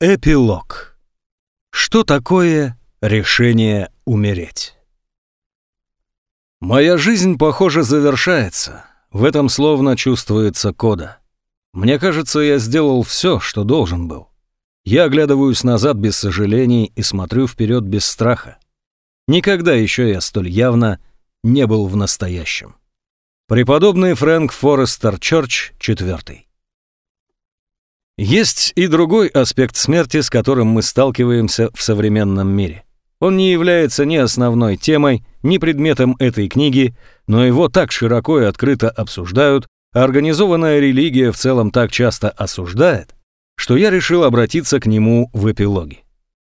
Эпилог. Что такое решение умереть? Моя жизнь, похоже, завершается. В этом словно чувствуется кода. Мне кажется, я сделал все, что должен был. Я оглядываюсь назад без сожалений и смотрю вперед без страха. Никогда еще я столь явно не был в настоящем. Преподобный Фрэнк Форестер Чорч, четвертый. Есть и другой аспект смерти, с которым мы сталкиваемся в современном мире. Он не является ни основной темой, ни предметом этой книги, но его так широко и открыто обсуждают, а организованная религия в целом так часто осуждает, что я решил обратиться к нему в эпилоге.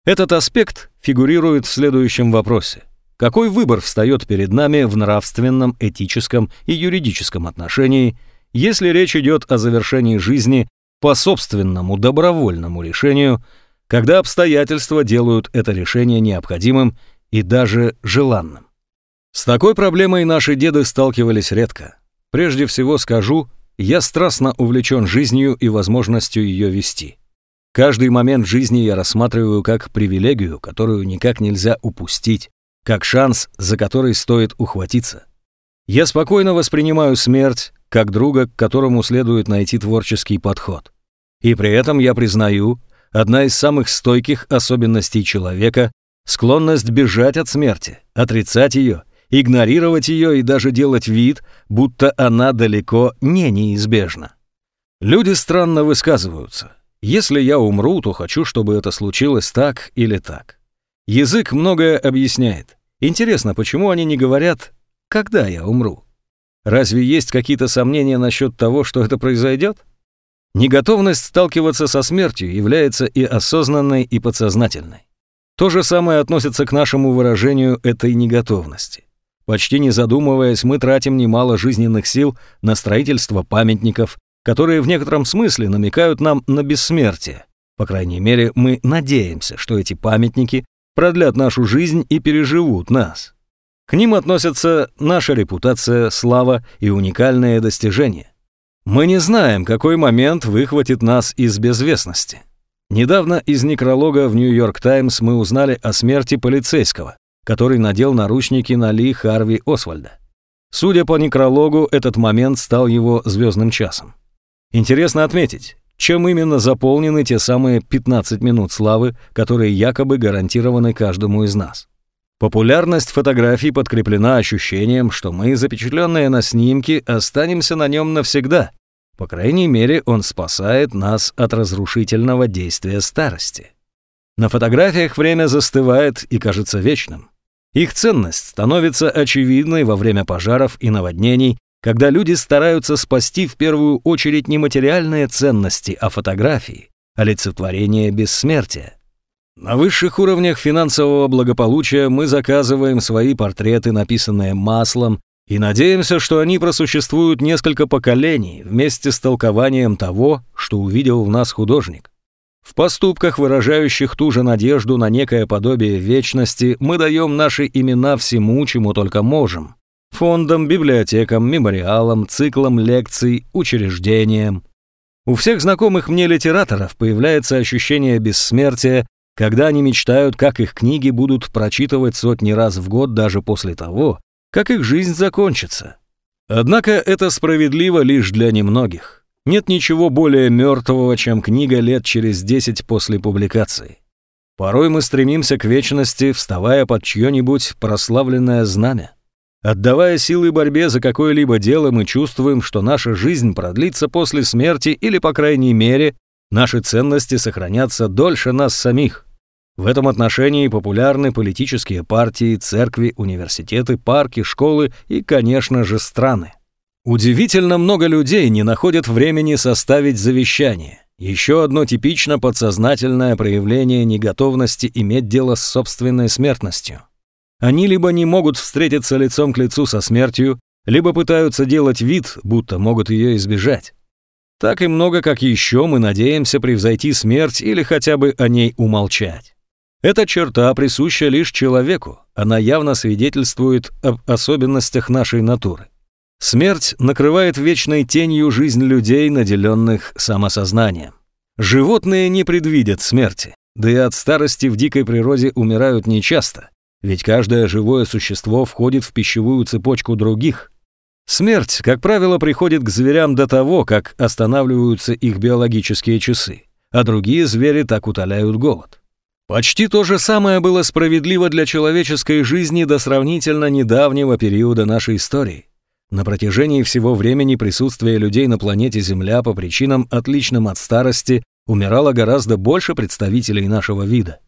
Этот аспект фигурирует в следующем вопросе. Какой выбор встает перед нами в нравственном, этическом и юридическом отношении, если речь идет о завершении жизни по собственному добровольному решению, когда обстоятельства делают это решение необходимым и даже желанным. С такой проблемой наши деды сталкивались редко. Прежде всего скажу, я страстно увлечен жизнью и возможностью ее вести. Каждый момент жизни я рассматриваю как привилегию, которую никак нельзя упустить, как шанс, за который стоит ухватиться. Я спокойно воспринимаю смерть, как друга, к которому следует найти творческий подход. И при этом я признаю, одна из самых стойких особенностей человека – склонность бежать от смерти, отрицать ее, игнорировать ее и даже делать вид, будто она далеко не неизбежна. Люди странно высказываются. Если я умру, то хочу, чтобы это случилось так или так. Язык многое объясняет. Интересно, почему они не говорят «когда я умру»? Разве есть какие-то сомнения насчет того, что это произойдет? Неготовность сталкиваться со смертью является и осознанной, и подсознательной. То же самое относится к нашему выражению этой неготовности. Почти не задумываясь, мы тратим немало жизненных сил на строительство памятников, которые в некотором смысле намекают нам на бессмертие. По крайней мере, мы надеемся, что эти памятники продлят нашу жизнь и переживут нас. К ним относятся наша репутация, слава и уникальные достижения. Мы не знаем, какой момент выхватит нас из безвестности. Недавно из некролога в «Нью-Йорк Таймс» мы узнали о смерти полицейского, который надел наручники на Ли Харви Освальда. Судя по некрологу, этот момент стал его звездным часом. Интересно отметить, чем именно заполнены те самые 15 минут славы, которые якобы гарантированы каждому из нас. Популярность фотографий подкреплена ощущением, что мы, запечатленные на снимке, останемся на нем навсегда, по крайней мере, он спасает нас от разрушительного действия старости. На фотографиях время застывает и кажется вечным. Их ценность становится очевидной во время пожаров и наводнений, когда люди стараются спасти в первую очередь не материальные ценности, а фотографии, олицетворение бессмертия. На высших уровнях финансового благополучия мы заказываем свои портреты, написанные маслом и надеемся, что они просуществуют несколько поколений вместе с толкованием того, что увидел в нас художник. В поступках, выражающих ту же надежду на некое подобие вечности, мы даем наши имена всему, чему только можем. Фондам, библиотекам, мемориалам, циклам лекций, учреждениям. У всех знакомых мне литераторов появляется ощущение бессмертия, когда они мечтают, как их книги будут прочитывать сотни раз в год даже после того, как их жизнь закончится. Однако это справедливо лишь для немногих. Нет ничего более мертвого, чем книга лет через десять после публикации. Порой мы стремимся к вечности, вставая под чье-нибудь прославленное знамя. Отдавая силы борьбе за какое-либо дело, мы чувствуем, что наша жизнь продлится после смерти или, по крайней мере, наши ценности сохранятся дольше нас самих. В этом отношении популярны политические партии, церкви, университеты, парки, школы и, конечно же, страны. Удивительно много людей не находят времени составить завещание. Еще одно типично подсознательное проявление неготовности иметь дело с собственной смертностью. Они либо не могут встретиться лицом к лицу со смертью, либо пытаются делать вид, будто могут ее избежать. Так и много, как еще мы надеемся превзойти смерть или хотя бы о ней умолчать. Эта черта присуща лишь человеку, она явно свидетельствует об особенностях нашей натуры. Смерть накрывает вечной тенью жизнь людей, наделенных самосознанием. Животные не предвидят смерти, да и от старости в дикой природе умирают нечасто, ведь каждое живое существо входит в пищевую цепочку других. Смерть, как правило, приходит к зверям до того, как останавливаются их биологические часы, а другие звери так утоляют голод. Почти то же самое было справедливо для человеческой жизни до сравнительно недавнего периода нашей истории. На протяжении всего времени присутствия людей на планете Земля по причинам, отличным от старости, умирало гораздо больше представителей нашего вида.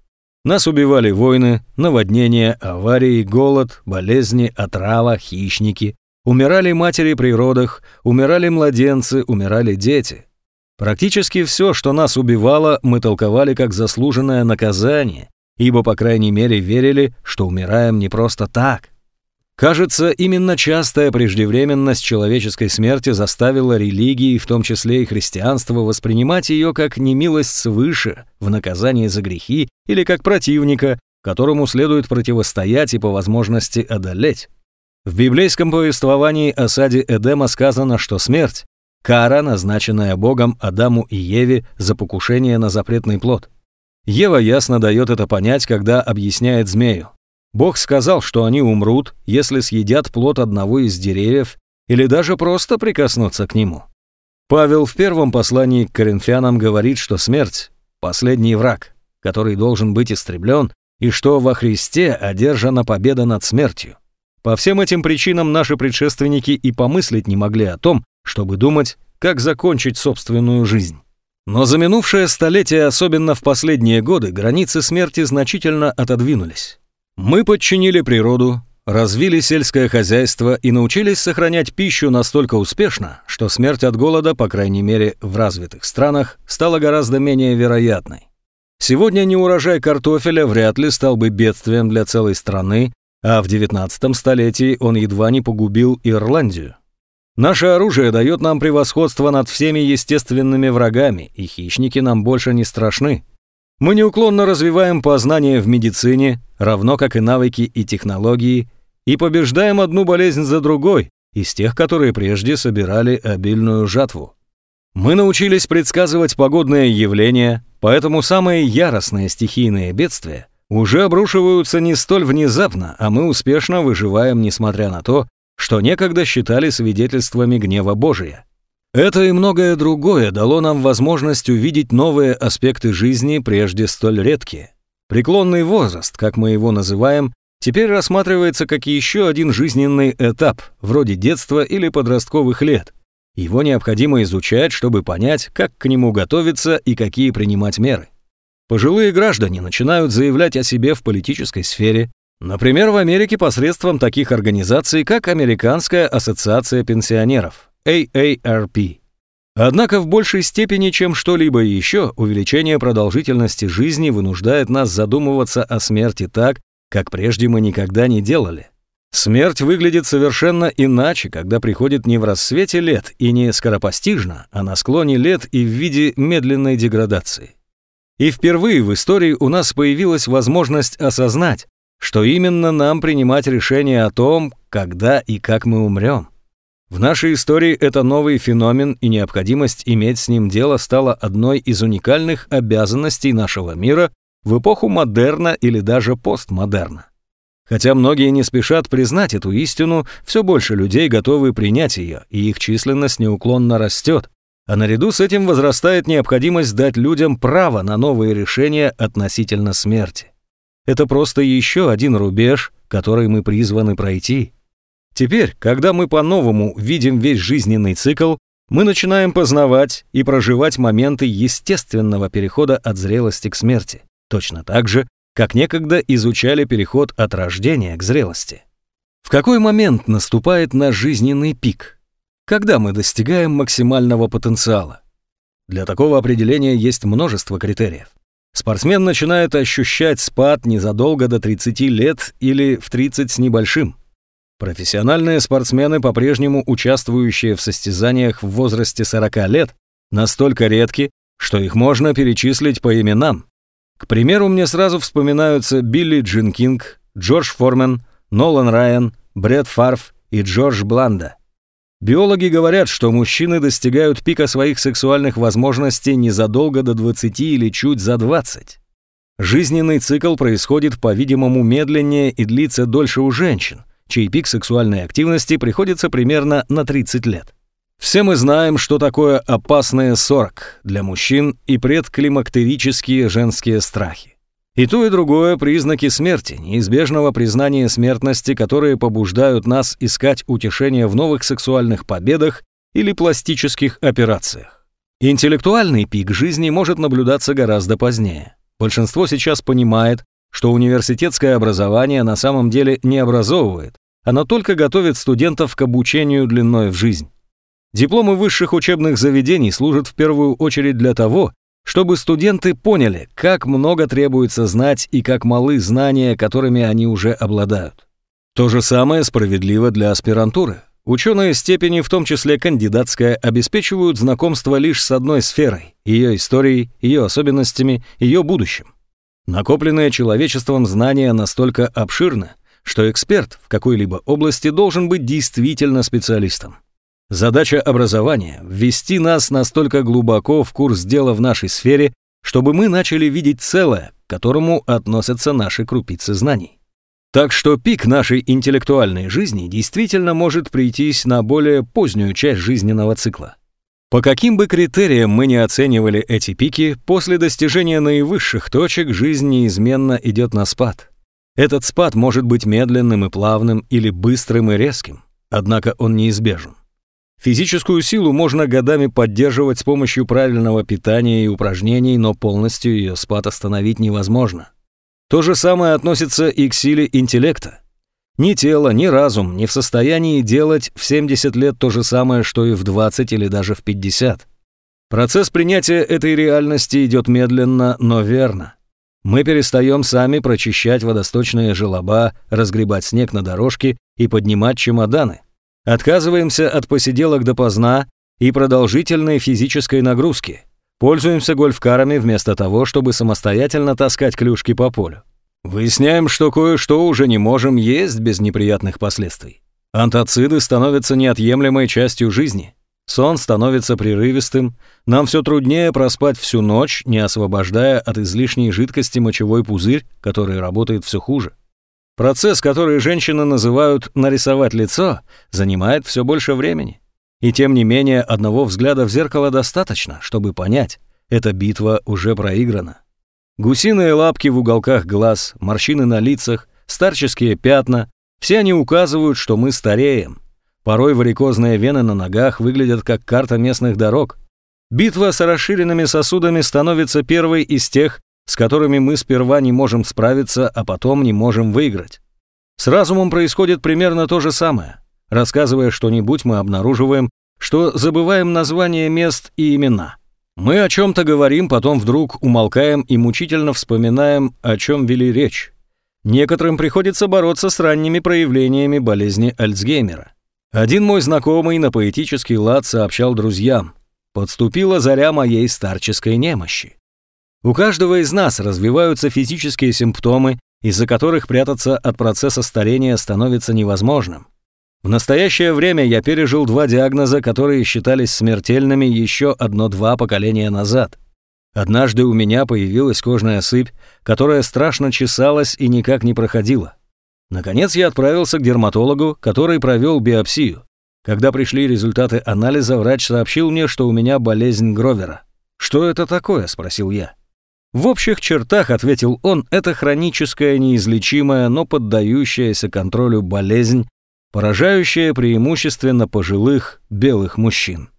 Нас убивали войны, наводнения, аварии, голод, болезни, отрава, хищники. Умирали матери при родах, умирали младенцы, умирали дети. Практически все, что нас убивало, мы толковали как заслуженное наказание, ибо, по крайней мере, верили, что умираем не просто так. Кажется, именно частая преждевременность человеческой смерти заставила религии, в том числе и христианство, воспринимать ее как немилость свыше, в наказании за грехи или как противника, которому следует противостоять и по возможности одолеть. В библейском повествовании о саде Эдема сказано, что смерть – кара, назначенная Богом Адаму и Еве за покушение на запретный плод. Ева ясно дает это понять, когда объясняет змею. Бог сказал, что они умрут, если съедят плод одного из деревьев или даже просто прикоснутся к нему. Павел в первом послании к коринфянам говорит, что смерть – последний враг, который должен быть истреблен, и что во Христе одержана победа над смертью. По всем этим причинам наши предшественники и помыслить не могли о том, чтобы думать, как закончить собственную жизнь. Но за минувшее столетие, особенно в последние годы, границы смерти значительно отодвинулись. Мы подчинили природу, развили сельское хозяйство и научились сохранять пищу настолько успешно, что смерть от голода, по крайней мере в развитых странах, стала гораздо менее вероятной. Сегодня неурожай картофеля вряд ли стал бы бедствием для целой страны, а в 19 столетии он едва не погубил Ирландию. Наше оружие дает нам превосходство над всеми естественными врагами, и хищники нам больше не страшны. Мы неуклонно развиваем познания в медицине, равно как и навыки и технологии, и побеждаем одну болезнь за другой, из тех, которые прежде собирали обильную жатву. Мы научились предсказывать погодные явления, поэтому самые яростные стихийные бедствия уже обрушиваются не столь внезапно, а мы успешно выживаем, несмотря на то, что некогда считали свидетельствами гнева Божия. Это и многое другое дало нам возможность увидеть новые аспекты жизни, прежде столь редкие. Преклонный возраст, как мы его называем, теперь рассматривается как еще один жизненный этап, вроде детства или подростковых лет. Его необходимо изучать, чтобы понять, как к нему готовиться и какие принимать меры. Пожилые граждане начинают заявлять о себе в политической сфере, например, в Америке посредством таких организаций, как Американская ассоциация пенсионеров – AARP. Однако в большей степени, чем что-либо еще, увеличение продолжительности жизни вынуждает нас задумываться о смерти так, как прежде мы никогда не делали. Смерть выглядит совершенно иначе, когда приходит не в рассвете лет и не скоропостижно, а на склоне лет и в виде медленной деградации. И впервые в истории у нас появилась возможность осознать, что именно нам принимать решение о том, когда и как мы умрем. В нашей истории это новый феномен, и необходимость иметь с ним дело стала одной из уникальных обязанностей нашего мира в эпоху модерна или даже постмодерна. Хотя многие не спешат признать эту истину, все больше людей готовы принять ее, и их численность неуклонно растет. А наряду с этим возрастает необходимость дать людям право на новые решения относительно смерти. Это просто еще один рубеж, который мы призваны пройти. Теперь, когда мы по-новому видим весь жизненный цикл, мы начинаем познавать и проживать моменты естественного перехода от зрелости к смерти, точно так же, как некогда изучали переход от рождения к зрелости. В какой момент наступает наш жизненный пик? Когда мы достигаем максимального потенциала? Для такого определения есть множество критериев. Спортсмен начинает ощущать спад незадолго до 30 лет или в 30 с небольшим. Профессиональные спортсмены, по-прежнему участвующие в состязаниях в возрасте 40 лет, настолько редки, что их можно перечислить по именам. К примеру, мне сразу вспоминаются Билли Джин Кинг, Джордж Формен, Нолан Райан, Брэд Фарф и Джордж Бланда. Биологи говорят, что мужчины достигают пика своих сексуальных возможностей незадолго до 20 или чуть за 20. Жизненный цикл происходит, по-видимому, медленнее и длится дольше у женщин, чей пик сексуальной активности приходится примерно на 30 лет. Все мы знаем, что такое опасные 40 для мужчин и предклимактерические женские страхи. И то, и другое – признаки смерти, неизбежного признания смертности, которые побуждают нас искать утешение в новых сексуальных победах или пластических операциях. Интеллектуальный пик жизни может наблюдаться гораздо позднее. Большинство сейчас понимает, что университетское образование на самом деле не образовывает, оно только готовит студентов к обучению длиной в жизнь. Дипломы высших учебных заведений служат в первую очередь для того, чтобы студенты поняли, как много требуется знать и как малы знания, которыми они уже обладают. То же самое справедливо для аспирантуры. Ученые степени, в том числе кандидатская, обеспечивают знакомство лишь с одной сферой, ее историей, ее особенностями, ее будущим. Накопленное человечеством знания настолько обширно, что эксперт в какой-либо области должен быть действительно специалистом. Задача образования – ввести нас настолько глубоко в курс дела в нашей сфере, чтобы мы начали видеть целое, к которому относятся наши крупицы знаний. Так что пик нашей интеллектуальной жизни действительно может прийтись на более позднюю часть жизненного цикла. По каким бы критериям мы не оценивали эти пики, после достижения наивысших точек жизнь неизменно идет на спад. Этот спад может быть медленным и плавным или быстрым и резким, однако он неизбежен. Физическую силу можно годами поддерживать с помощью правильного питания и упражнений, но полностью ее спад остановить невозможно. То же самое относится и к силе интеллекта. Ни тело, ни разум не в состоянии делать в 70 лет то же самое, что и в 20 или даже в 50. Процесс принятия этой реальности идет медленно, но верно. Мы перестаем сами прочищать водосточные желоба, разгребать снег на дорожке и поднимать чемоданы. Отказываемся от посиделок допоздна и продолжительной физической нагрузки. Пользуемся гольфкарами вместо того, чтобы самостоятельно таскать клюшки по полю. Выясняем, что кое-что уже не можем есть без неприятных последствий. Антоциды становятся неотъемлемой частью жизни. Сон становится прерывистым, нам все труднее проспать всю ночь, не освобождая от излишней жидкости мочевой пузырь, который работает все хуже. Процесс, который женщины называют «нарисовать лицо», занимает все больше времени. И тем не менее, одного взгляда в зеркало достаточно, чтобы понять, эта битва уже проиграна. Гусиные лапки в уголках глаз, морщины на лицах, старческие пятна – все они указывают, что мы стареем. Порой варикозные вены на ногах выглядят как карта местных дорог. Битва с расширенными сосудами становится первой из тех, с которыми мы сперва не можем справиться, а потом не можем выиграть. С разумом происходит примерно то же самое. Рассказывая что-нибудь, мы обнаруживаем, что забываем названия мест и имена. Мы о чем-то говорим, потом вдруг умолкаем и мучительно вспоминаем, о чем вели речь. Некоторым приходится бороться с ранними проявлениями болезни Альцгеймера. Один мой знакомый на поэтический лад сообщал друзьям, «Подступила заря моей старческой немощи». У каждого из нас развиваются физические симптомы, из-за которых прятаться от процесса старения становится невозможным. В настоящее время я пережил два диагноза, которые считались смертельными еще одно-два поколения назад. Однажды у меня появилась кожная сыпь, которая страшно чесалась и никак не проходила. Наконец я отправился к дерматологу, который провел биопсию. Когда пришли результаты анализа, врач сообщил мне, что у меня болезнь Гровера. «Что это такое?» – спросил я. В общих чертах, ответил он, это хроническая, неизлечимая, но поддающаяся контролю болезнь, поражающая преимущественно пожилых белых мужчин.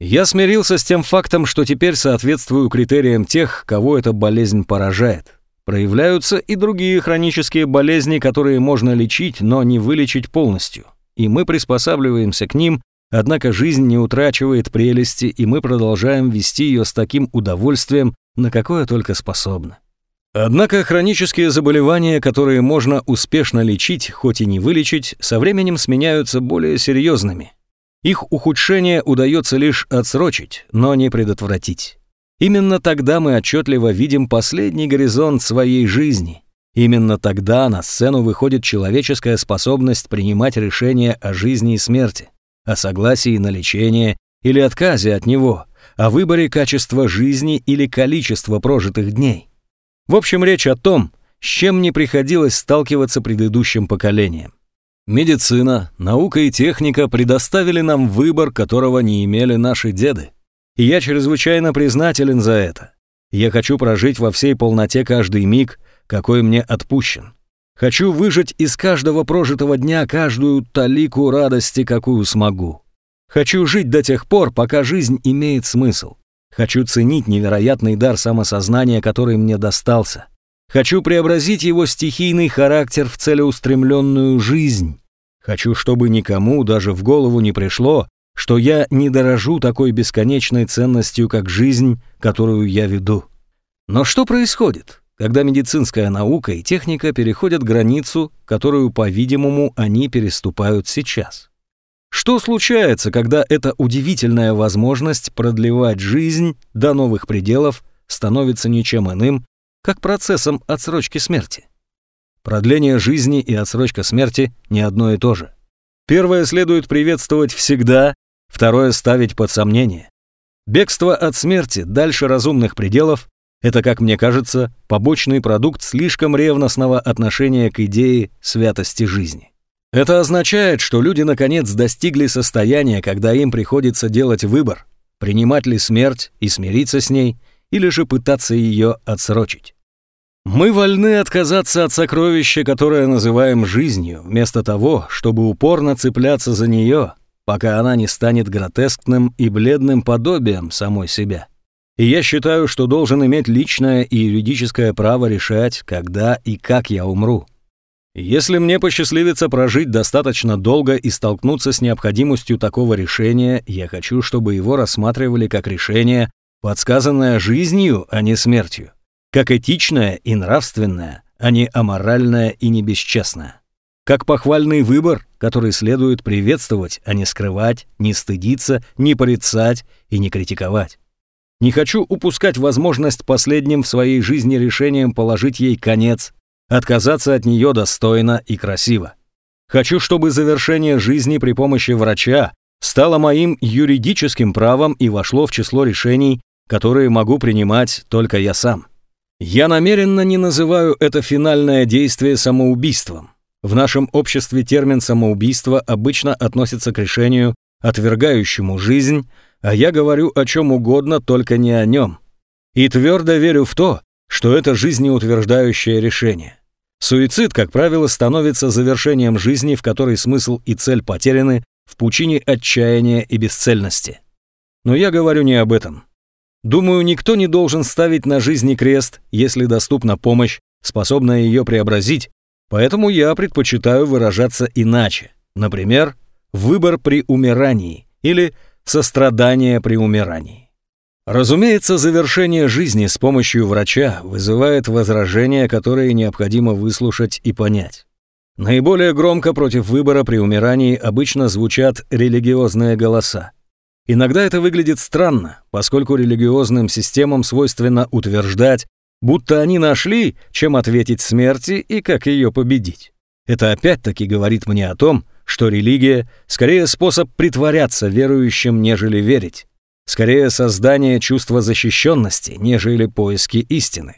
Я смирился с тем фактом, что теперь соответствую критериям тех, кого эта болезнь поражает. Проявляются и другие хронические болезни, которые можно лечить, но не вылечить полностью. И мы приспосабливаемся к ним, однако жизнь не утрачивает прелести, и мы продолжаем вести ее с таким удовольствием, на какое только способна. Однако хронические заболевания, которые можно успешно лечить, хоть и не вылечить, со временем сменяются более серьезными. Их ухудшение удается лишь отсрочить, но не предотвратить. Именно тогда мы отчетливо видим последний горизонт своей жизни. Именно тогда на сцену выходит человеческая способность принимать решения о жизни и смерти. о согласии на лечение или отказе от него, о выборе качества жизни или количества прожитых дней. В общем, речь о том, с чем не приходилось сталкиваться предыдущим поколениям. Медицина, наука и техника предоставили нам выбор, которого не имели наши деды. И я чрезвычайно признателен за это. Я хочу прожить во всей полноте каждый миг, какой мне отпущен. Хочу выжать из каждого прожитого дня каждую талику радости, какую смогу. Хочу жить до тех пор, пока жизнь имеет смысл. Хочу ценить невероятный дар самосознания, который мне достался. Хочу преобразить его стихийный характер в целеустремленную жизнь. Хочу, чтобы никому даже в голову не пришло, что я не дорожу такой бесконечной ценностью, как жизнь, которую я веду. Но что происходит, когда медицинская наука и техника переходят границу, которую, по-видимому, они переступают сейчас? Что случается, когда эта удивительная возможность продлевать жизнь до новых пределов становится ничем иным, как процессом отсрочки смерти? Продление жизни и отсрочка смерти не одно и то же. Первое следует приветствовать всегда, второе ставить под сомнение. Бегство от смерти дальше разумных пределов – это, как мне кажется, побочный продукт слишком ревностного отношения к идее святости жизни. Это означает, что люди наконец достигли состояния, когда им приходится делать выбор, принимать ли смерть и смириться с ней, или же пытаться ее отсрочить. Мы вольны отказаться от сокровища, которое называем жизнью, вместо того, чтобы упорно цепляться за нее, пока она не станет гротескным и бледным подобием самой себя. И я считаю, что должен иметь личное и юридическое право решать, когда и как я умру. Если мне посчастливится прожить достаточно долго и столкнуться с необходимостью такого решения, я хочу, чтобы его рассматривали как решение, подсказанное жизнью, а не смертью, как этичное и нравственное, а не аморальное и не бесчестное, как похвальный выбор, который следует приветствовать, а не скрывать, не стыдиться, не порицать и не критиковать. Не хочу упускать возможность последним в своей жизни решением положить ей конец Отказаться от нее достойно и красиво. Хочу, чтобы завершение жизни при помощи врача стало моим юридическим правом и вошло в число решений, которые могу принимать только я сам. Я намеренно не называю это финальное действие самоубийством. В нашем обществе термин самоубийство обычно относится к решению, отвергающему жизнь, а я говорю о чем угодно, только не о нем. И твердо верю в то, что это жизнеутверждающее решение. Суицид, как правило, становится завершением жизни, в которой смысл и цель потеряны в пучине отчаяния и бесцельности. Но я говорю не об этом. Думаю, никто не должен ставить на жизни крест, если доступна помощь, способная ее преобразить, поэтому я предпочитаю выражаться иначе. Например, выбор при умирании или сострадание при умирании. Разумеется, завершение жизни с помощью врача вызывает возражения, которые необходимо выслушать и понять. Наиболее громко против выбора при умирании обычно звучат религиозные голоса. Иногда это выглядит странно, поскольку религиозным системам свойственно утверждать, будто они нашли, чем ответить смерти и как ее победить. Это опять-таки говорит мне о том, что религия скорее способ притворяться верующим, нежели верить скорее создание чувства защищенности, нежели поиски истины.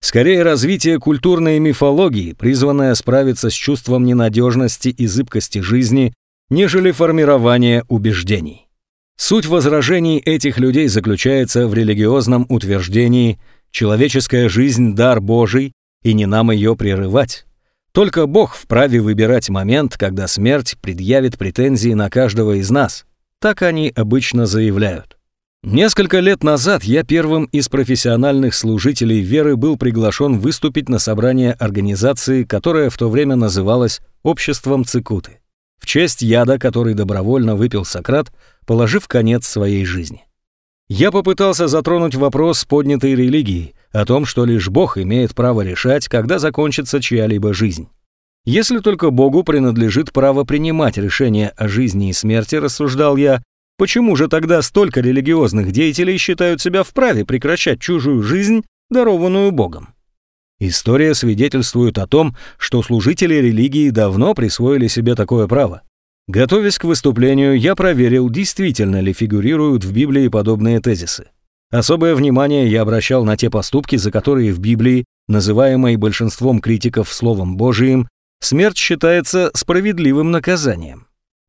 Скорее развитие культурной мифологии, призванное справиться с чувством ненадежности и зыбкости жизни, нежели формирование убеждений. Суть возражений этих людей заключается в религиозном утверждении «человеческая жизнь – дар Божий, и не нам ее прерывать». Только Бог вправе выбирать момент, когда смерть предъявит претензии на каждого из нас. Так они обычно заявляют. Несколько лет назад я первым из профессиональных служителей веры был приглашен выступить на собрание организации, которая в то время называлась «Обществом Цикуты», в честь яда, который добровольно выпил Сократ, положив конец своей жизни. Я попытался затронуть вопрос поднятой религии, о том, что лишь Бог имеет право решать, когда закончится чья-либо жизнь. Если только Богу принадлежит право принимать решения о жизни и смерти, рассуждал я, Почему же тогда столько религиозных деятелей считают себя вправе прекращать чужую жизнь, дарованную Богом? История свидетельствует о том, что служители религии давно присвоили себе такое право. Готовясь к выступлению, я проверил, действительно ли фигурируют в Библии подобные тезисы. Особое внимание я обращал на те поступки, за которые в Библии, называемой большинством критиков Словом Божиим, смерть считается справедливым наказанием.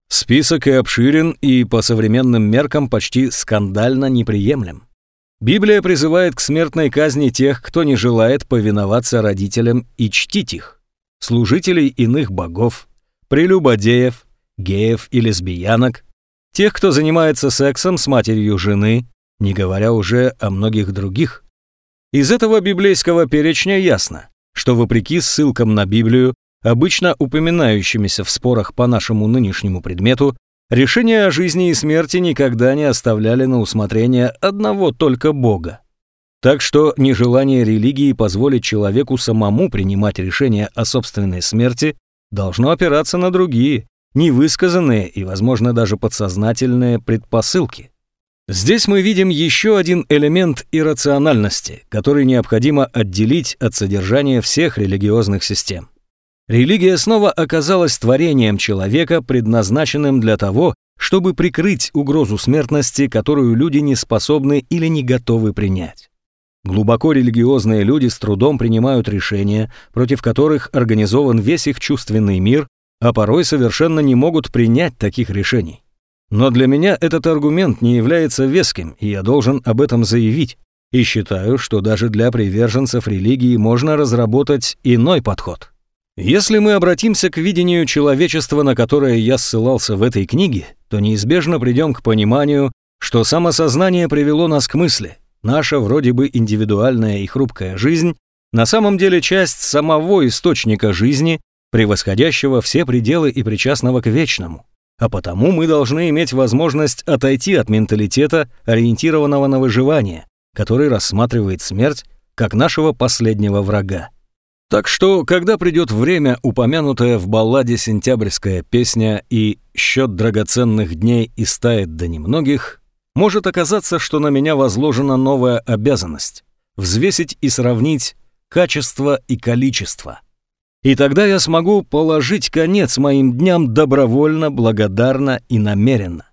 Список и обширен, и по современным меркам почти скандально неприемлем. Библия призывает к смертной казни тех, кто не желает повиноваться родителям и чтить их, служителей иных богов, прелюбодеев, геев и лесбиянок, тех, кто занимается сексом с матерью жены, не говоря уже о многих других. Из этого библейского перечня ясно, что вопреки ссылкам на Библию, обычно упоминающимися в спорах по нашему нынешнему предмету, решения о жизни и смерти никогда не оставляли на усмотрение одного только Бога. Так что нежелание религии позволить человеку самому принимать решения о собственной смерти должно опираться на другие, невысказанные и, возможно, даже подсознательные предпосылки. Здесь мы видим еще один элемент иррациональности, который необходимо отделить от содержания всех религиозных систем. Религия снова оказалась творением человека, предназначенным для того, чтобы прикрыть угрозу смертности, которую люди не способны или не готовы принять. Глубоко религиозные люди с трудом принимают решения, против которых организован весь их чувственный мир, а порой совершенно не могут принять таких решений. Но для меня этот аргумент не является веским, и я должен об этом заявить. И считаю, что даже для приверженцев религии можно разработать иной подход. Если мы обратимся к видению человечества, на которое я ссылался в этой книге, то неизбежно придем к пониманию, что самосознание привело нас к мысли. Наша вроде бы индивидуальная и хрупкая жизнь на самом деле часть самого источника жизни, превосходящего все пределы и причастного к вечному. А потому мы должны иметь возможность отойти от менталитета, ориентированного на выживание, который рассматривает смерть как нашего последнего врага. Так что, когда придет время, упомянутая в балладе «Сентябрьская песня» и «Счет драгоценных дней истает до немногих», может оказаться, что на меня возложена новая обязанность – взвесить и сравнить качество и количество. И тогда я смогу положить конец моим дням добровольно, благодарно и намеренно.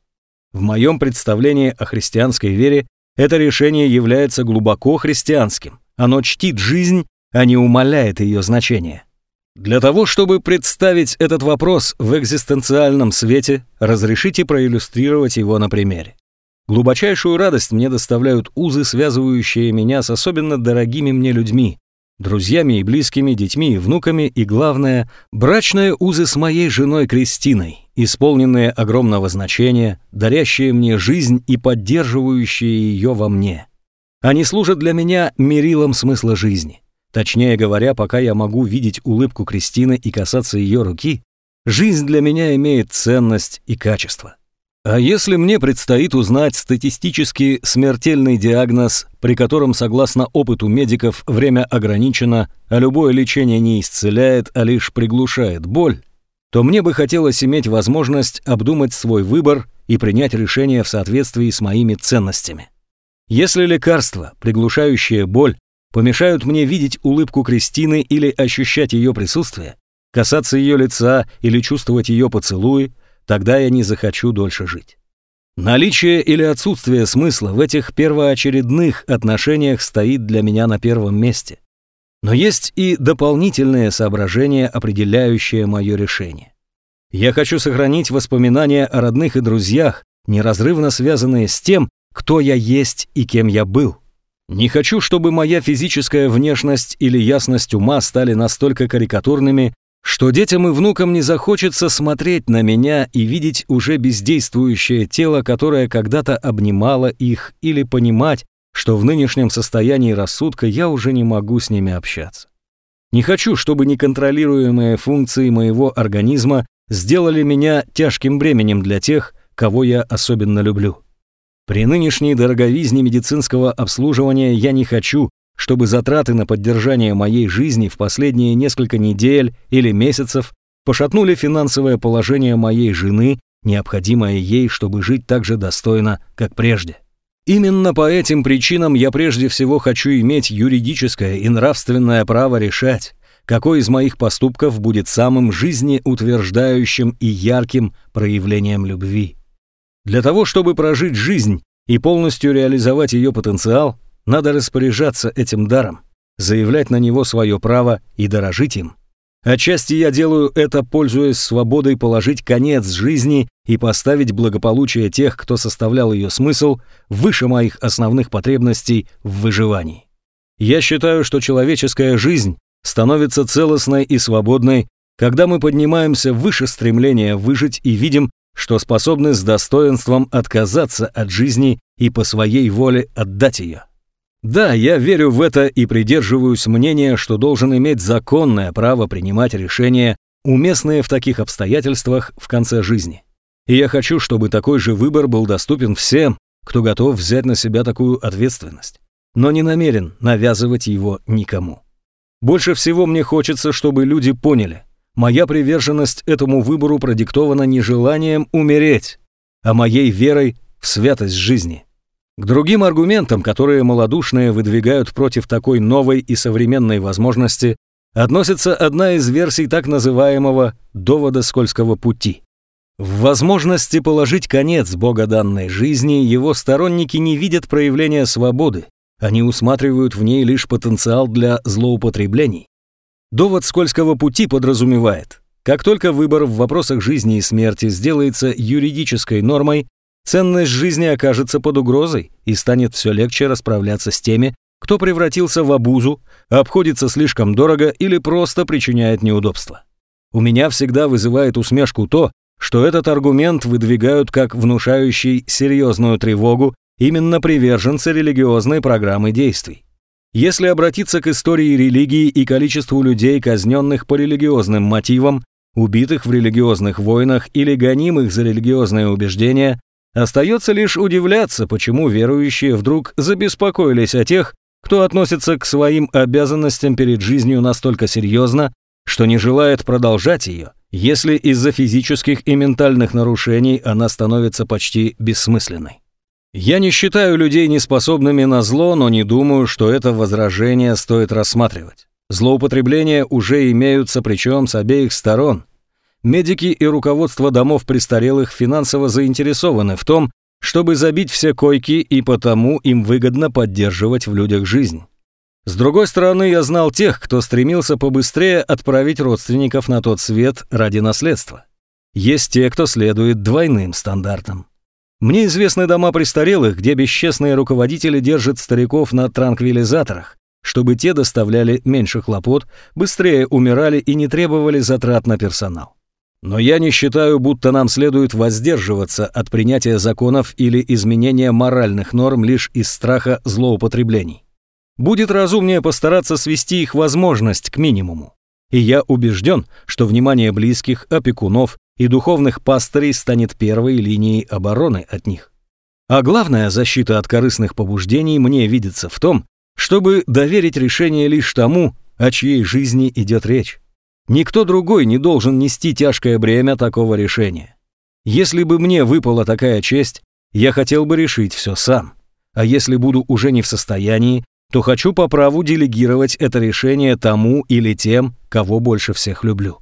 В моем представлении о христианской вере это решение является глубоко христианским. Оно чтит жизнь, а не умаляет ее значение. Для того, чтобы представить этот вопрос в экзистенциальном свете, разрешите проиллюстрировать его на примере. Глубочайшую радость мне доставляют узы, связывающие меня с особенно дорогими мне людьми, друзьями и близкими, детьми и внуками, и, главное, брачные узы с моей женой Кристиной, исполненные огромного значения, дарящие мне жизнь и поддерживающие ее во мне. Они служат для меня мерилом смысла жизни. Точнее говоря, пока я могу видеть улыбку Кристины и касаться ее руки, жизнь для меня имеет ценность и качество. А если мне предстоит узнать статистически смертельный диагноз, при котором, согласно опыту медиков, время ограничено, а любое лечение не исцеляет, а лишь приглушает боль, то мне бы хотелось иметь возможность обдумать свой выбор и принять решение в соответствии с моими ценностями. Если лекарства, приглушающие боль, помешают мне видеть улыбку Кристины или ощущать ее присутствие, касаться ее лица или чувствовать ее поцелуи, тогда я не захочу дольше жить. Наличие или отсутствие смысла в этих первоочередных отношениях стоит для меня на первом месте. Но есть и дополнительные соображения, определяющие мое решение. Я хочу сохранить воспоминания о родных и друзьях, неразрывно связанные с тем, кто я есть и кем я был. Не хочу, чтобы моя физическая внешность или ясность ума стали настолько карикатурными, что детям и внукам не захочется смотреть на меня и видеть уже бездействующее тело, которое когда-то обнимало их, или понимать, что в нынешнем состоянии рассудка я уже не могу с ними общаться. Не хочу, чтобы неконтролируемые функции моего организма сделали меня тяжким бременем для тех, кого я особенно люблю. При нынешней дороговизне медицинского обслуживания я не хочу, чтобы затраты на поддержание моей жизни в последние несколько недель или месяцев пошатнули финансовое положение моей жены, необходимое ей, чтобы жить так же достойно, как прежде. Именно по этим причинам я прежде всего хочу иметь юридическое и нравственное право решать, какой из моих поступков будет самым жизнеутверждающим и ярким проявлением любви. Для того, чтобы прожить жизнь и полностью реализовать ее потенциал, надо распоряжаться этим даром, заявлять на него свое право и дорожить им. Отчасти я делаю это, пользуясь свободой положить конец жизни и поставить благополучие тех, кто составлял ее смысл, выше моих основных потребностей в выживании. Я считаю, что человеческая жизнь становится целостной и свободной, когда мы поднимаемся выше стремления выжить и видим, что способны с достоинством отказаться от жизни и по своей воле отдать ее. Да, я верю в это и придерживаюсь мнения, что должен иметь законное право принимать решения, уместные в таких обстоятельствах в конце жизни. И я хочу, чтобы такой же выбор был доступен всем, кто готов взять на себя такую ответственность, но не намерен навязывать его никому. Больше всего мне хочется, чтобы люди поняли, моя приверженность этому выбору продиктована не желанием умереть, а моей верой в святость жизни. К другим аргументам, которые малодушные выдвигают против такой новой и современной возможности, относится одна из версий так называемого «довода скользкого пути». В возможности положить конец богоданной жизни его сторонники не видят проявления свободы, они усматривают в ней лишь потенциал для злоупотреблений. Довод скользкого пути подразумевает, как только выбор в вопросах жизни и смерти сделается юридической нормой, Ценность жизни окажется под угрозой и станет все легче расправляться с теми, кто превратился в обузу, обходится слишком дорого или просто причиняет неудобства. У меня всегда вызывает усмешку то, что этот аргумент выдвигают как внушающий серьезную тревогу именно приверженцы религиозной программы действий. Если обратиться к истории религии и количеству людей, казненных по религиозным мотивам, убитых в религиозных войнах или гонимых за религиозные убеждения, Остается лишь удивляться, почему верующие вдруг забеспокоились о тех, кто относится к своим обязанностям перед жизнью настолько серьезно, что не желает продолжать ее, если из-за физических и ментальных нарушений она становится почти бессмысленной. Я не считаю людей неспособными на зло, но не думаю, что это возражение стоит рассматривать. Злоупотребления уже имеются, причем с обеих сторон, медики и руководство домов престарелых финансово заинтересованы в том, чтобы забить все койки, и потому им выгодно поддерживать в людях жизнь. С другой стороны, я знал тех, кто стремился побыстрее отправить родственников на тот свет ради наследства. Есть те, кто следует двойным стандартам. Мне известны дома престарелых, где бесчестные руководители держат стариков на транквилизаторах, чтобы те доставляли меньше хлопот, быстрее умирали и не требовали затрат на персонал. Но я не считаю, будто нам следует воздерживаться от принятия законов или изменения моральных норм лишь из страха злоупотреблений. Будет разумнее постараться свести их возможность к минимуму. И я убежден, что внимание близких, опекунов и духовных пастырей станет первой линией обороны от них. А главная защита от корыстных побуждений мне видится в том, чтобы доверить решение лишь тому, о чьей жизни идет речь. Никто другой не должен нести тяжкое бремя такого решения. Если бы мне выпала такая честь, я хотел бы решить все сам. А если буду уже не в состоянии, то хочу по праву делегировать это решение тому или тем, кого больше всех люблю.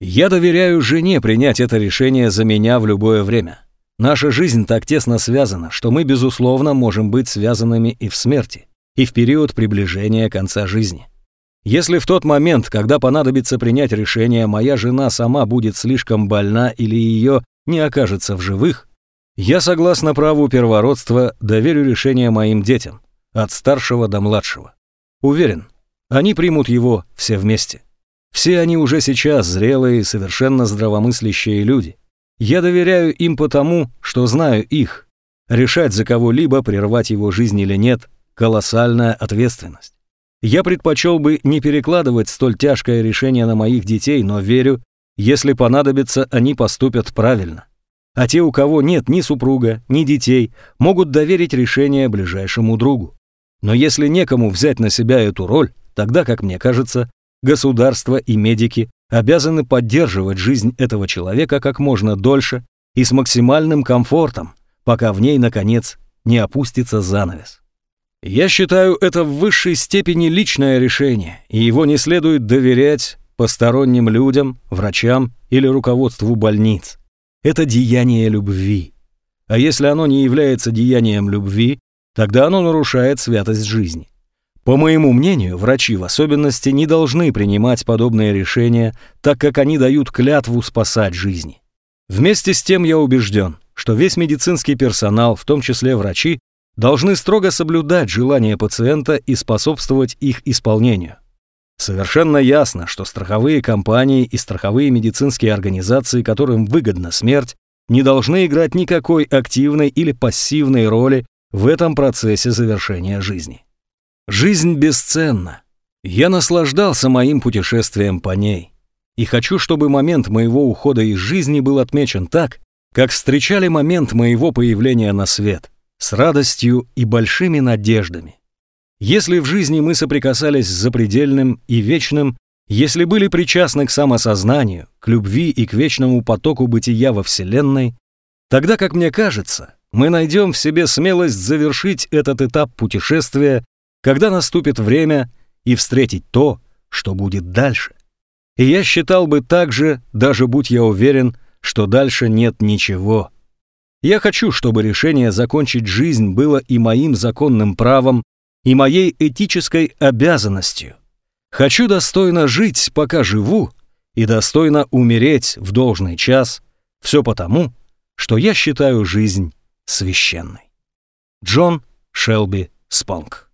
Я доверяю жене принять это решение за меня в любое время. Наша жизнь так тесно связана, что мы, безусловно, можем быть связанными и в смерти, и в период приближения конца жизни. Если в тот момент, когда понадобится принять решение, моя жена сама будет слишком больна или ее не окажется в живых, я, согласно праву первородства, доверю решение моим детям, от старшего до младшего. Уверен, они примут его все вместе. Все они уже сейчас зрелые, совершенно здравомыслящие люди. Я доверяю им потому, что знаю их. Решать за кого-либо, прервать его жизнь или нет – колоссальная ответственность. Я предпочел бы не перекладывать столь тяжкое решение на моих детей, но верю, если понадобится, они поступят правильно. А те, у кого нет ни супруга, ни детей, могут доверить решение ближайшему другу. Но если некому взять на себя эту роль, тогда, как мне кажется, государство и медики обязаны поддерживать жизнь этого человека как можно дольше и с максимальным комфортом, пока в ней, наконец, не опустится занавес. Я считаю это в высшей степени личное решение, и его не следует доверять посторонним людям, врачам или руководству больниц. Это деяние любви. А если оно не является деянием любви, тогда оно нарушает святость жизни. По моему мнению, врачи в особенности не должны принимать подобные решения, так как они дают клятву спасать жизни. Вместе с тем я убежден, что весь медицинский персонал, в том числе врачи, должны строго соблюдать желания пациента и способствовать их исполнению. Совершенно ясно, что страховые компании и страховые медицинские организации, которым выгодна смерть, не должны играть никакой активной или пассивной роли в этом процессе завершения жизни. Жизнь бесценна. Я наслаждался моим путешествием по ней. И хочу, чтобы момент моего ухода из жизни был отмечен так, как встречали момент моего появления на свет, с радостью и большими надеждами. Если в жизни мы соприкасались с запредельным и вечным, если были причастны к самосознанию, к любви и к вечному потоку бытия во Вселенной, тогда, как мне кажется, мы найдем в себе смелость завершить этот этап путешествия когда наступит время и встретить то, что будет дальше. И я считал бы так же, даже будь я уверен, что дальше нет ничего. Я хочу, чтобы решение закончить жизнь было и моим законным правом, и моей этической обязанностью. Хочу достойно жить, пока живу, и достойно умереть в должный час, все потому, что я считаю жизнь священной. Джон Шелби Спонг